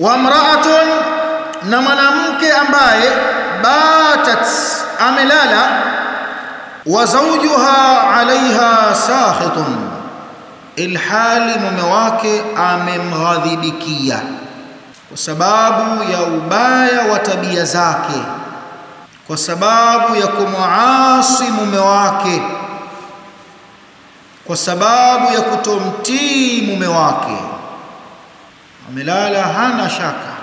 wa mra'atun na mwanamke ambaye batat amelala wa zawjuha alaiha sakhitun ilhali mume wake amemghadhibikia kwa sababu ya ubaya wa tabia zake kwa sababu ya kumuasi mume wake kwa sababu ya kutomtii mume wake amelala hana shaka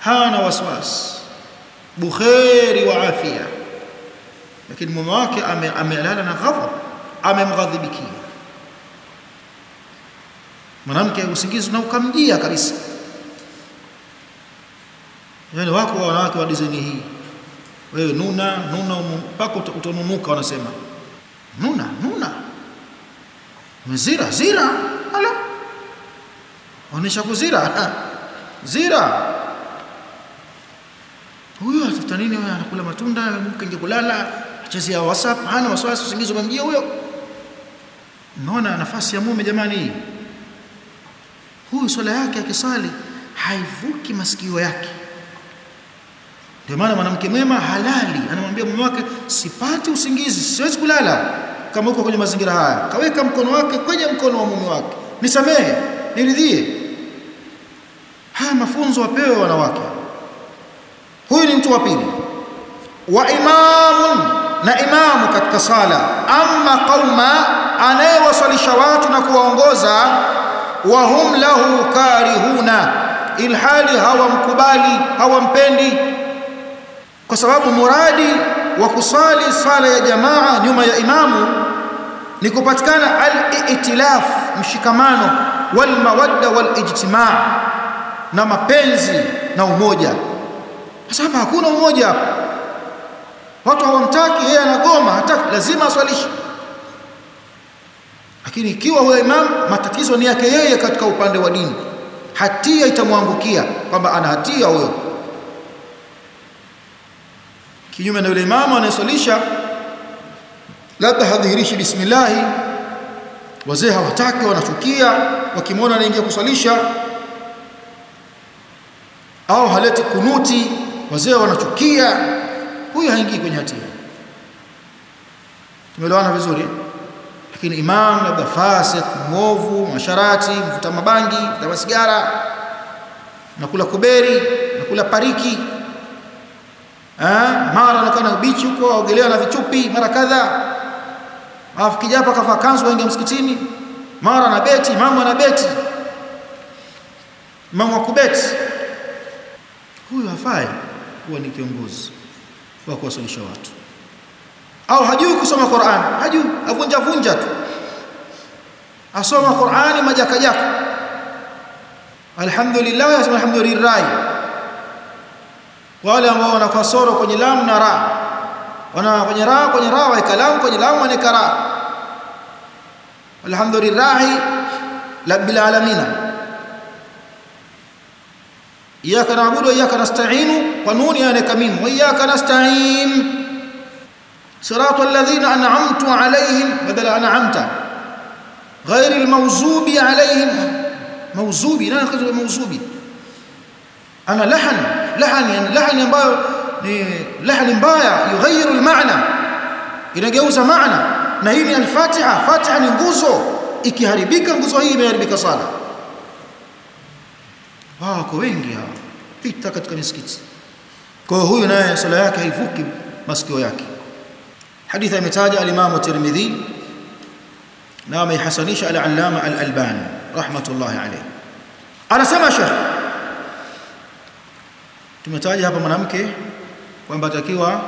hana waswasi bukheri wa afya. Lakini mume wake amelala na ghadhab amemghadhibikia. Mwanamke usingizi na ukamjia kabisa. Yani wako wanawake wa design hii. Wewe nuna nuna mpaka utanunuka wanasema. Nuna nuna. Mzira zira. Ala onesha kuzira? Zira? Huyo atafuta nini huyo? Anakula matunda mke kulala achezea whatsapp hana wasiwasi usingizi umemjia huyo. Unaona nafasi ya mume jamani. Huyu swala yake akisali haivuki masikio yake. Ndio maana mwanamke mwema halali anamwambia mume wake sipati usingizi siwezi kulala. Kama uko kwenye mazingira haya kaweka mkono wake kwenye mkono wa mume wake. Nisamehe niridhie haya mafunzo wapewe wanawake. Huyu ni mtu wa pili. Wa imamun na imamu katika sala. Amma qauma anayewasalisha watu na kuwaongoza wa hum lahu karihuna. Ilhali hawamkubali hawampendi. Kwa sababu muradi wa kusali sala ya jamaa nyuma ya imamu ni kupatikana al-i'tilaf mshikamano wal mawadda wal ijtimaa na mapenzi na umoja. Sasa hapa hakuna umoja hapa. Watu hawamtaki yeye anagoma hataki. Lazima aswalishe. Lakini ikiwa huyo imam matatizo ni yake yeye katika upande wa dini. Hatia itamwangukia kwamba ana hatia huyo. Kinyume na yule imamu anayeswalisha labda hadhihirishi bismillah wazee hawataki wanachukia. Wakimwona anaingia kuswalisha au haleti kunuti wazee wanachukia huyo haingii kwenye hatia. Tumeelewana vizuri? Lakini imam labda fasik mwovu masharati mvuta mabangi mvuta masigara nakula kuberi nakula pariki. Eh mara anakaa bichi huko aogelea na vichupi mara kadha alafu kijapa kavaa kanzu aingia msikitini. Mara na beti imamu ana beti imamu kubeti huyu hafai kuwa ni kiongozi wa kuwasomesha watu. Au hajui kusoma Qur'an hajui avunja vunja tu. Asoma Qur'ani majaka jaka alhamdulillah yasema alhamdulillah. Wale ambao wana kasoro kwenye lam na ra wana kwenye ra kwenye ra wa kalam kwenye lam wa kara alhamdulillah rabbil alamin إياك نعبد وإياك نستعين فنون يا نكمين وإياك نستعين. صراط الذين أنعمت عليهم بدل أنعمت غير الموزوب عليهم. موزوب لا نخذ الموزوب أنا لحن لحن يعني لحن يمبايا لحن يمبايا يغير المعنى. ينجوز معنى نهيني الفاتحة فاتحة نقوزه إكي هربيك نقوزه إيه بيهربيك صالح. hawa wako wengi hawa. Pita katika misikiti. Kwa huyu naye sala yake haivuki masikio yake. Hadithi ametaja al-Imam Tirmidhi na ameihasanisha al-Allama al-Albani rahmatullahi alayhi. Anasema sheikh tumetaja hapa mwanamke kwamba takiwa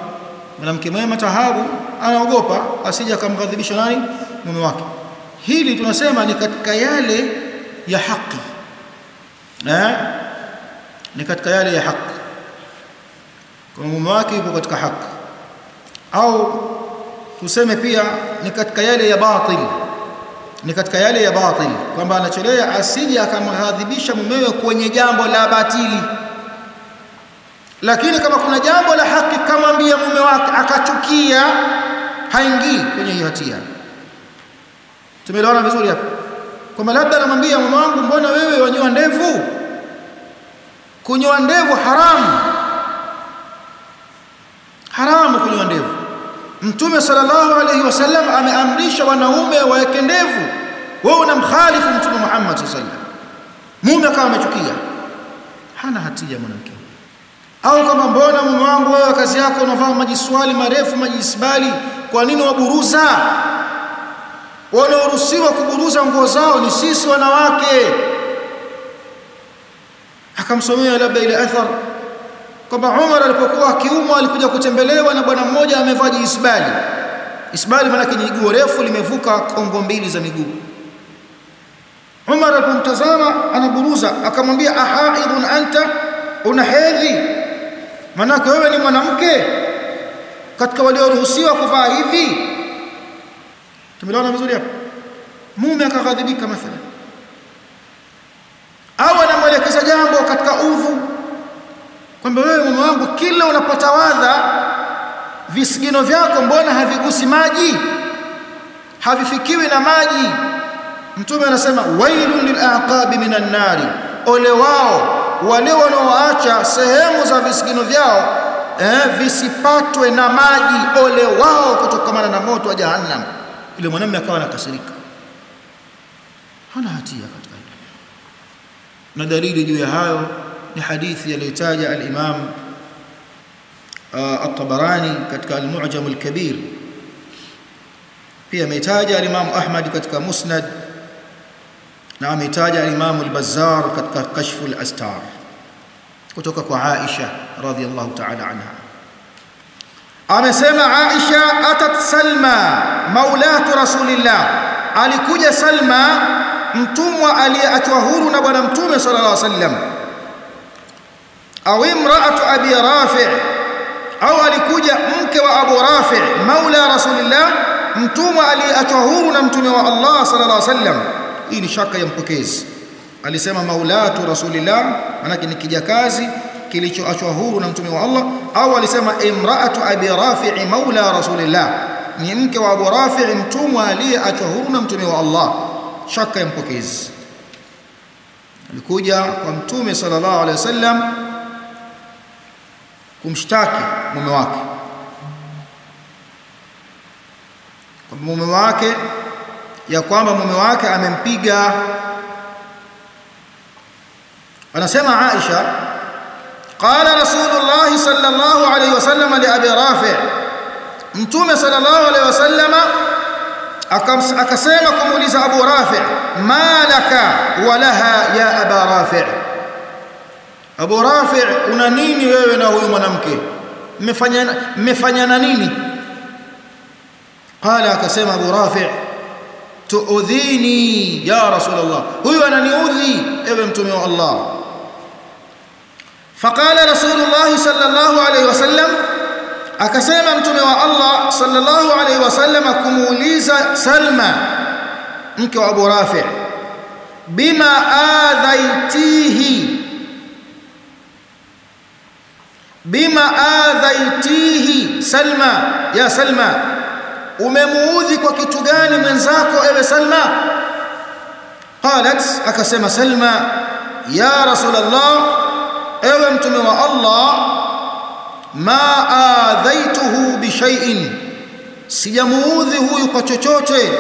mwanamke mwema tahabu anaogopa asije akamghadhibisha nani? Mume wake. Hili tunasema ni katika yale ya haki eh? Ni katika yale ya haki. Kwa mume wake yupo katika haki. Au tuseme pia ni katika yale ya batil. Ni katika yale ya batil. Kwamba anachelea asije akamghadhibisha mumewe kwenye jambo la batili. Lakini kama kuna jambo la haki kamwambia mume wake akachukia haingii kwenye hiyo hatia. Tumeelewana vizuri hapa kwamba labda anamwambia mume wangu mbona wewe kunyoa ndevu haramu. Haramu kunyoa ndevu. Mtume sallallahu alayhi wasallam ameamrisha wanaume waeke ndevu. Wewe unamkhalifu mtume Muhammad sallallahu alayhi mume akawa amechukia. Hana hatia mwanamke. Au kama mbona mume wangu wewe kazi yako unavaa majiswali marefu majisbali kwa nini waburuza wanaoruhusiwa kuburuza nguo zao ni sisi wanawake akamsomea labda ile athar kwamba Umar alipokuwa akiumwa alikuja kutembelewa na bwana mmoja amevaa isbali isbali maana ni miguu refu limevuka kongo mbili za miguu. Umar alipomtazama anaburuza akamwambia ahaidun anta? Una hedhi? Manake wewe ni mwanamke? Katika walioruhusiwa kuvaa hivi? Tumeelewana vizuri hapa? Mume akaghadhibika mathalan au anamwelekeza jambo katika udhu kwamba wewe mume wangu kila unapata wadha visigino vyako mbona havigusi maji? Havifikiwi na maji. Mtume anasema wailun lilaqabi minan nari ole wao wale wanaoacha sehemu za visigino vyao eh, visipatwe na maji. Ole wao kutokamana na moto wa jahannam. Ile mwanamume akawa anakasirika. Hana hatia na dalili juu ya hayo ni hadithi aliyotaja al-Imam at-Tabarani katika al-Mu'jam al-Kabir pia ametaja al-Imam Ahmad katika Musnad na ametaja al-Imam al-Bazzar katika Kashf al-Astar kutoka kwa Aisha radhiyallahu ta'ala anha amesema Aisha atat Salma maulatu rasulillah alikuja Salma mtumwa aliyeachwa huru na bwana mtume sallallahu alaihi wasallam au imraatu abi rafi au alikuja mke wa abu rafi maula rasulillah mtumwa aliyeachwa huru na mtume wa Allah sallallahu alaihi wasallam. Hii ni shaka ya mpokezi. Alisema maulatu rasulillah manake ni kijakazi kilichoachwa huru na mtume wa Allah au alisema imraatu abi rafi maula rasulillah. Ni mke wa abu rafi mtumwa aliyeachwa huru na mtume wa Allah shaka ya mpokezi. Alikuja kwa mtume sallallahu alaihi wasallam kumshtaki mume wake. Kwa mume wake ya kwamba mume wake amempiga. Anasema Aisha qala rasulullah sallallahu alaihi wasallam li abi rafi. Mtume sallallahu alaihi wasallama akasema kumuuliza Abu Rafi malaka walaha ya Aba Rafi Abu Rafi una nini wewe na huyu mwanamke mmefanyana mmefanyana nini qala akasema Abu Rafi tuudhini ya Rasulullah huyu ananiudhi ewe mtume wa Allah فقال رسول الله صلى الله عليه وسلم akasema mtume wa Allah sallallahu alaihi wasallam kumuuliza Salma mke wa Abu Rafi bima adhaitihi? Bima adhaitihi Salma? Ya Salma umemuudhi kwa kitu gani mwenzako ewe Salma? Qalat akasema Salma ya Rasulullah ewe mtume wa Allah ma adhaituhu bishai'in sijamuudhi huyu kwa chochote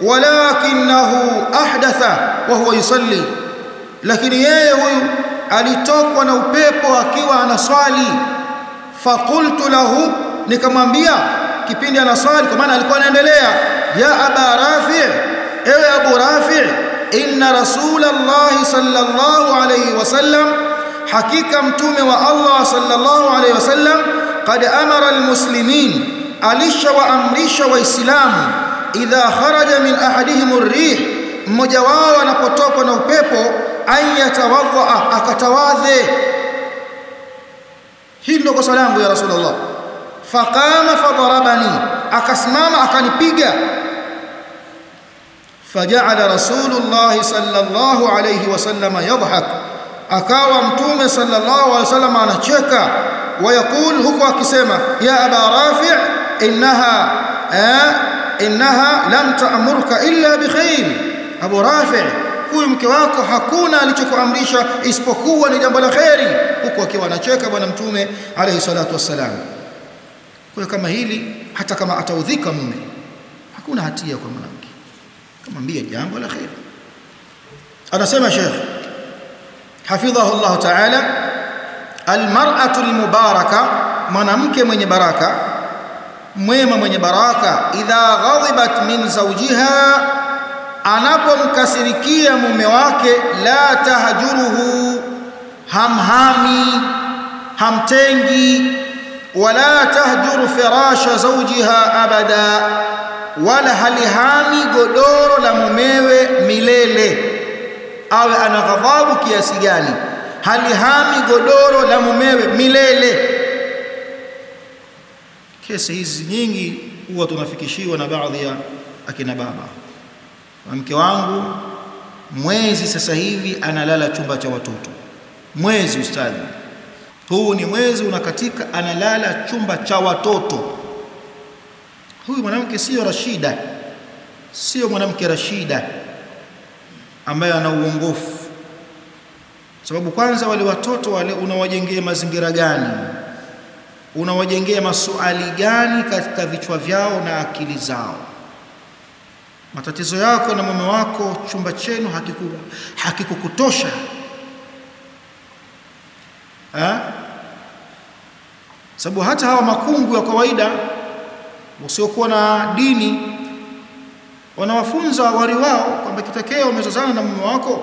walakinahu ahdatha wa huwa yusalli. Lakini yeye huyu alitokwa na upepo akiwa anaswali. Faqultu lahu nikamwambia kipindi anaswali kwa maana alikuwa anaendelea ya aba rafi ewe abu rafi inna rasulallahi sallallahu alayhi wasallam hakika mtume wa Allah sallallahu alaihi wasallam qad amara almuslimin alishawaamrisha waislamu idha kharaja min ahadihim ar-rih mmoja wao anapotokwa na upepo an yatawadha akatawadhe. Hii ndio kosa langu ya rasulullah. Faqama fadarabani akasimama akanipiga. Faja'ala rasulullah sallallahu alayhi wasallam yadhhak akawa mtume sallallahu alaihi wasallam anacheka. Wayakul huko akisema ya aba rafi innaha innaha lam ta'murka illa bikhair abu rafi huyu mke wako hakuna alichokuamrisha isipokuwa ni jambo la kheri. Huku akiwa anacheka bwana mtume alayhi salatu wassalam. Kwa kama hili hata kama ataudhika mume hakuna hatia kwa mwanamke. Kamwambia jambo la kheri. Anasema Sheikh hafidhahu Allah ta'ala almar'atu almubaraka mwanamke mwenye baraka mwema mwenye baraka idha ghadibat min zawjiha anapomkasirikia mume wake la tahjuruhu hamhami hamtengi wala tahjuru firasha zawjiha abada wala halihami godoro la mumewe milele awe ana ghadhabu kiasi gani? Halihami godoro la mumewe milele. Kesi hizi nyingi huwa tunafikishiwa na baadhi ya akina baba. Mke wangu mwezi sasa hivi analala chumba cha watoto. Mwezi ustadhi, huu ni mwezi unakatika analala chumba cha watoto. Huyu mwanamke sio rashida. Sio mwanamke rashida ambaye ana uongofu. Sababu kwanza wale watoto wale unawajengea mazingira gani? Unawajengea masuali gani katika vichwa vyao na akili zao? Matatizo yako na mume wako chumba chenu hakikukutosha. Hakiku ha? sababu hata hawa makungu ya kawaida wasiokuwa na dini wanawafunza wari wao kwamba kitokea umezozana na mume wako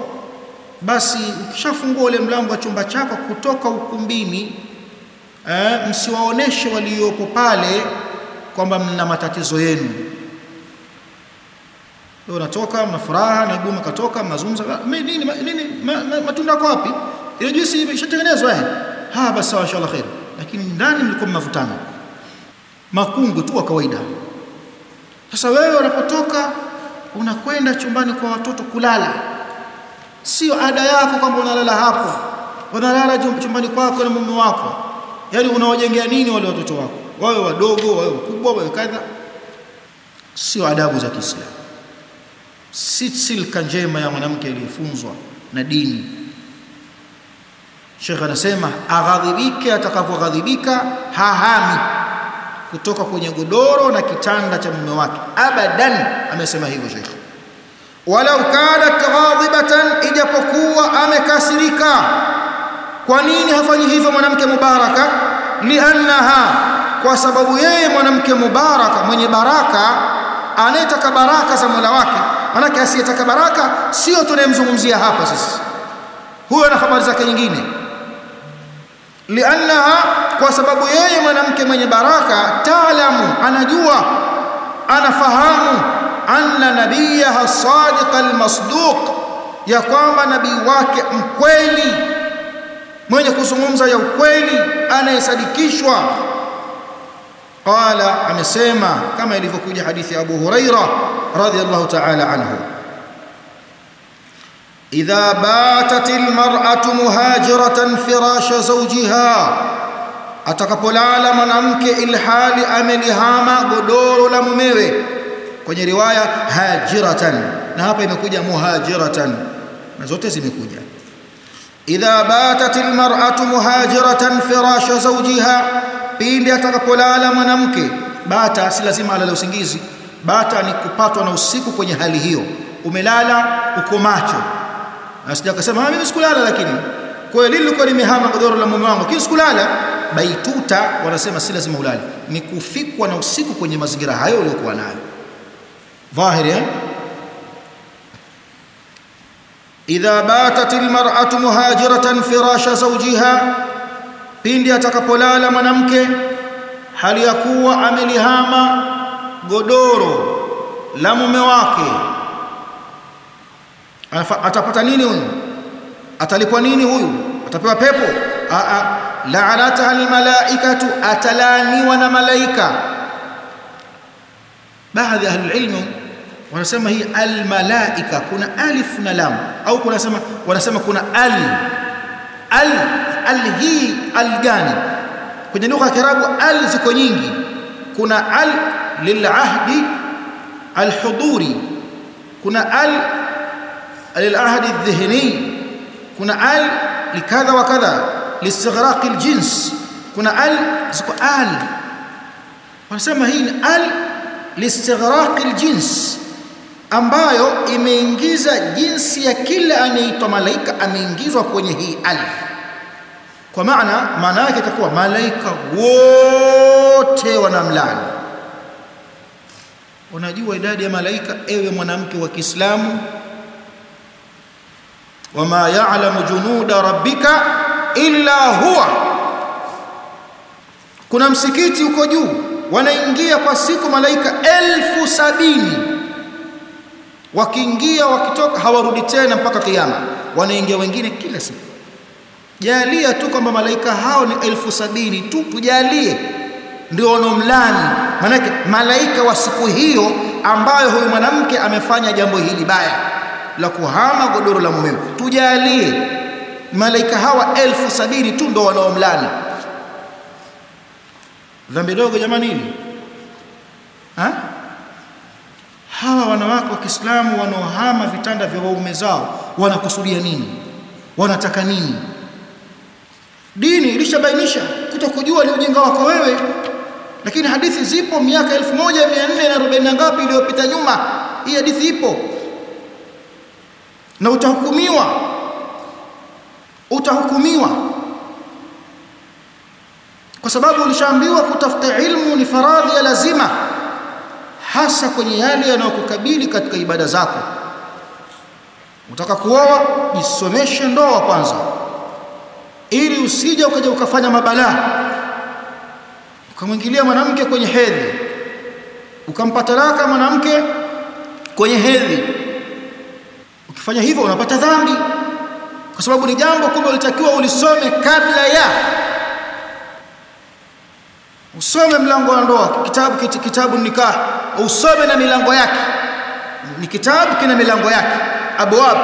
basi ukishafungua ule mlango wa chumba chako kutoka ukumbini eh, msiwaoneshe waliopo pale kwamba mna matatizo yenu. Leo natoka mna furaha na ibume katoka mnazungumza nini nini ma, ma, matunda yako wapi? Ile juisi imeshatengenezwa eh? Ha basi sawa inshallah khair. Lakini ndani mlikuwa mnavutana. Makungu tu wa kawaida sasa wewe unapotoka unakwenda chumbani kwa watoto kulala. Sio ada yako kwamba unalala hapo. Unalala chumbani kwako na mume wako. Yaani unawajengea nini wale watoto wako? Wawe wadogo wawe wakubwa wawe kadha. Sio adabu za Kiislamu. Si silka njema ya mwanamke aliyefunzwa na dini. Sheikh anasema aghadhibike atakavyoghadhibika, hahami kutoka kwenye godoro na kitanda cha mume wake. Abadan amesema hivyo Sheikh. Walau kanat ghadibatan ijapokuwa amekasirika. Kwa nini hafanyi hivyo mwanamke mubaraka? Liannaha kwa sababu yeye mwanamke mubaraka mwenye baraka anayetaka baraka za Mola wake manake asiyetaka baraka sio tunayemzungumzia hapa sisi. Huyo na habari zake nyingine. Liannaha kwa sababu yeye mwanamke mwenye baraka taalamu anajua anafahamu anna nabiyaha sadiq almasduq ya kwamba nabii wake mkweli mwenye kuzungumza ya ukweli anayesadikishwa. Qala amesema kama ilivyokuja hadithi ya Abu Huraira radhiyallahu ta'ala anhu. Idha batat almar'atu muhajiratan firasha zawjiha atakapolala mwanamke ilhali amelihama godoro la mumewe. Kwenye riwaya hajiratan. Na hapa imekuja muhajiratan. Na zote zimekuja. Idha batat almar'atu muhajiratan firasha zawjiha. Pindi atakapolala mwanamke bata si lazima alale usingizi. Bata ni kupatwa na usiku kwenye hali hiyo. Umelala uko macho. Asija kusema mimi sikulala lakini. Kwa hiyo lilikuwa nimehama godoro la mume wangu lakini sikulala baituta wanasema si lazima ulale. Ni kufikwa na usiku kwenye mazingira hayo uliokuwa nayo. Dhahiri eh? Idha batat almar'atu muhajiratan firasha zawjiha pindi atakapolala mwanamke hali ya kuwa amelihama godoro la mume wake. Atapata nini huyu? Atalipwa nini huyu? Atapewa pepo la'anataha almalaikatu atalaniwa na malaika baadhi ya ilmu wanasema hii almalaika kuna alif na lam au kuna sema wanasema kuna al al al hii al gani kwenye lugha ya Kiarabu al ziko nyingi kuna al lilahdi alhuduri kuna al alilahdi aldhihni kuna al likadha wa kadha listighraq aljins kuna al ziko al wanasema hii ni al listighraq aljins ambayo imeingiza jinsi ya kila anaitwa malaika ameingizwa kwenye hii al kwa maana maana yake itakuwa malaika wote wanamlani unajua idadi ya malaika ewe mwanamke wa Kiislamu wama ya'lamu junuda rabbika illa huwa. Kuna msikiti uko juu wanaingia kwa siku malaika elfu sabini. Wakiingia wakitoka hawarudi tena mpaka kiyama. Wanaingia wengine kila siku. Jalia tu kwamba malaika hao ni elfu sabini tu tujalie. Ndio wanaomlani. Maanake malaika wa siku hiyo ambayo huyu mwanamke amefanya jambo hili baya la kuhama godoro la mumewe. Tujalie malaika hawa elfu sabini tu ndo wanaomlani dhambi dogo jamani hili. Ha? hawa wanawake wa Kiislamu wanaohama vitanda vya waume zao wanakusudia nini? Wanataka nini? Dini ilishabainisha kutokujua ni ujinga wako wewe. Lakini hadithi zipo miaka 1440 na ngapi iliyopita nyuma hii hadithi ipo. Na utahukumiwa utahukumiwa. Kwa sababu ulishaambiwa kutafuta ilmu ni faradhi ya lazima hasa kwenye yale yanayokukabili katika ibada zako. Utaka kuoa jisomeshe ndoa kwanza ili usije ukaja ukafanya mabalaa ukamwingilia mwanamke kwenye hedhi ukampa talaka mwanamke kwenye hedhi. Ukifanya hivyo unapata dhambi kwa sababu ni jambo kumbe ulitakiwa ulisome kabla ya. Usome mlango wa ndoa kitabu kiti, kitabu nikah. Usome na milango yake. Ni kitabu kina milango yake. Abwab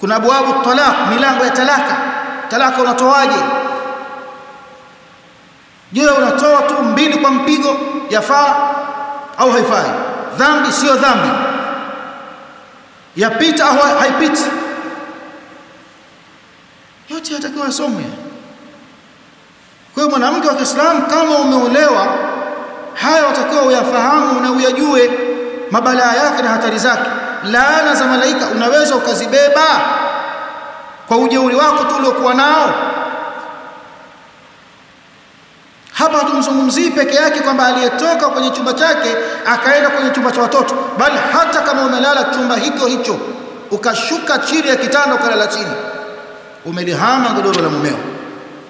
kuna abwabu talaq milango ya talaka. Talaka unatoaje? Je unatoa tu mbili kwa mpigo yafaa au haifai? Dhambi sio dhambi yapita au haipiti yote yatakiwa yasomwe kwa hiyo mwanamke wa Kiislamu kama umeolewa haya watakiwa uyafahamu na uyajue mabalaa yake na hatari zake. Laana za malaika unaweza ukazibeba kwa ujeuri wako tu uliokuwa nao hapa hatumzungumzii peke yake kwamba aliyetoka kwenye chumba chake akaenda kwenye chumba cha watoto bali hata kama umelala chumba hicho hicho ukashuka chini ya kitanda ukalala chini umelihama godoro la mumeo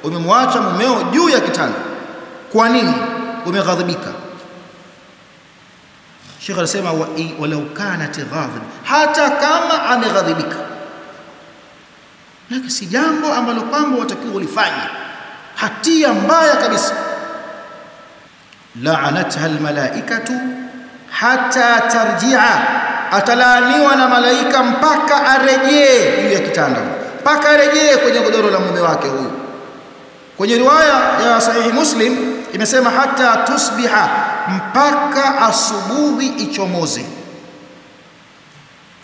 umemwacha mumeo juu ya kitanda. Kwa nini? Umeghadhibika. Sheikh anasema wa walau kanat ghadhib hata kama ameghadhibika. Lakini si jambo ambalo kwamba watakiwa ulifanye. Hatia mbaya kabisa la'anatha almalaikatu hatta tarji'a atalaaniwa na malaika mpaka arejee juu ya kitanda mpaka arejee kwenye godoro la mume wake huyu. Kwenye riwaya ya sahihi muslim imesema hata tusbiha mpaka asubuhi ichomoze.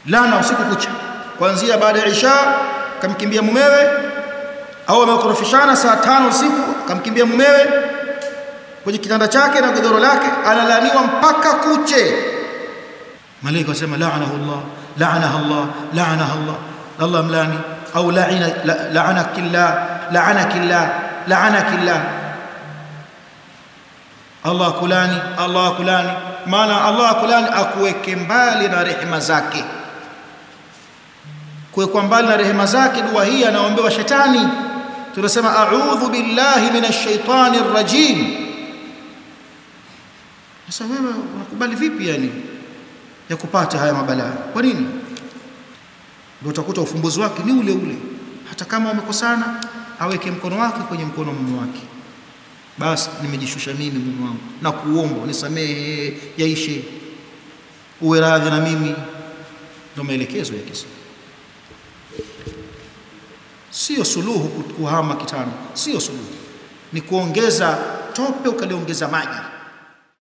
Lana usiku kucha kuanzia baada ya isha kamkimbia mumewe au amekorofishana saa tano usiku kamkimbia mumewe kwenye kitanda chake na godoro lake analaniwa mpaka kuche. Malaika wasema la'anahu Allah laanahu Allah laanahu Allah. Allah mlani. Au la'ina la'anakillah la'anakillah la'anakillah Allah kulani Allah kulani. Maana Allah kulani akuweke mbali na rehema zake. Kuwekwa mbali na rehema zake dua hii anaombewa shetani. Tunasema a'udhu billahi minash shaitani rajim sasa wewe unakubali vipi yani ya kupata haya mabalaa kwa nini? Ndio utakuta ufumbuzi wake ni ule ule. Hata kama wamekosana aweke mkono wake kwenye mkono mume wake. Basi nimejishusha mimi mume wangu. Na kuomba unisamehe yaishe. Uwe radhi na mimi. Ndio maelekezo ya kisa. Sio suluhu kuhama kitano sio suluhu. Ni kuongeza tope ukaliongeza maji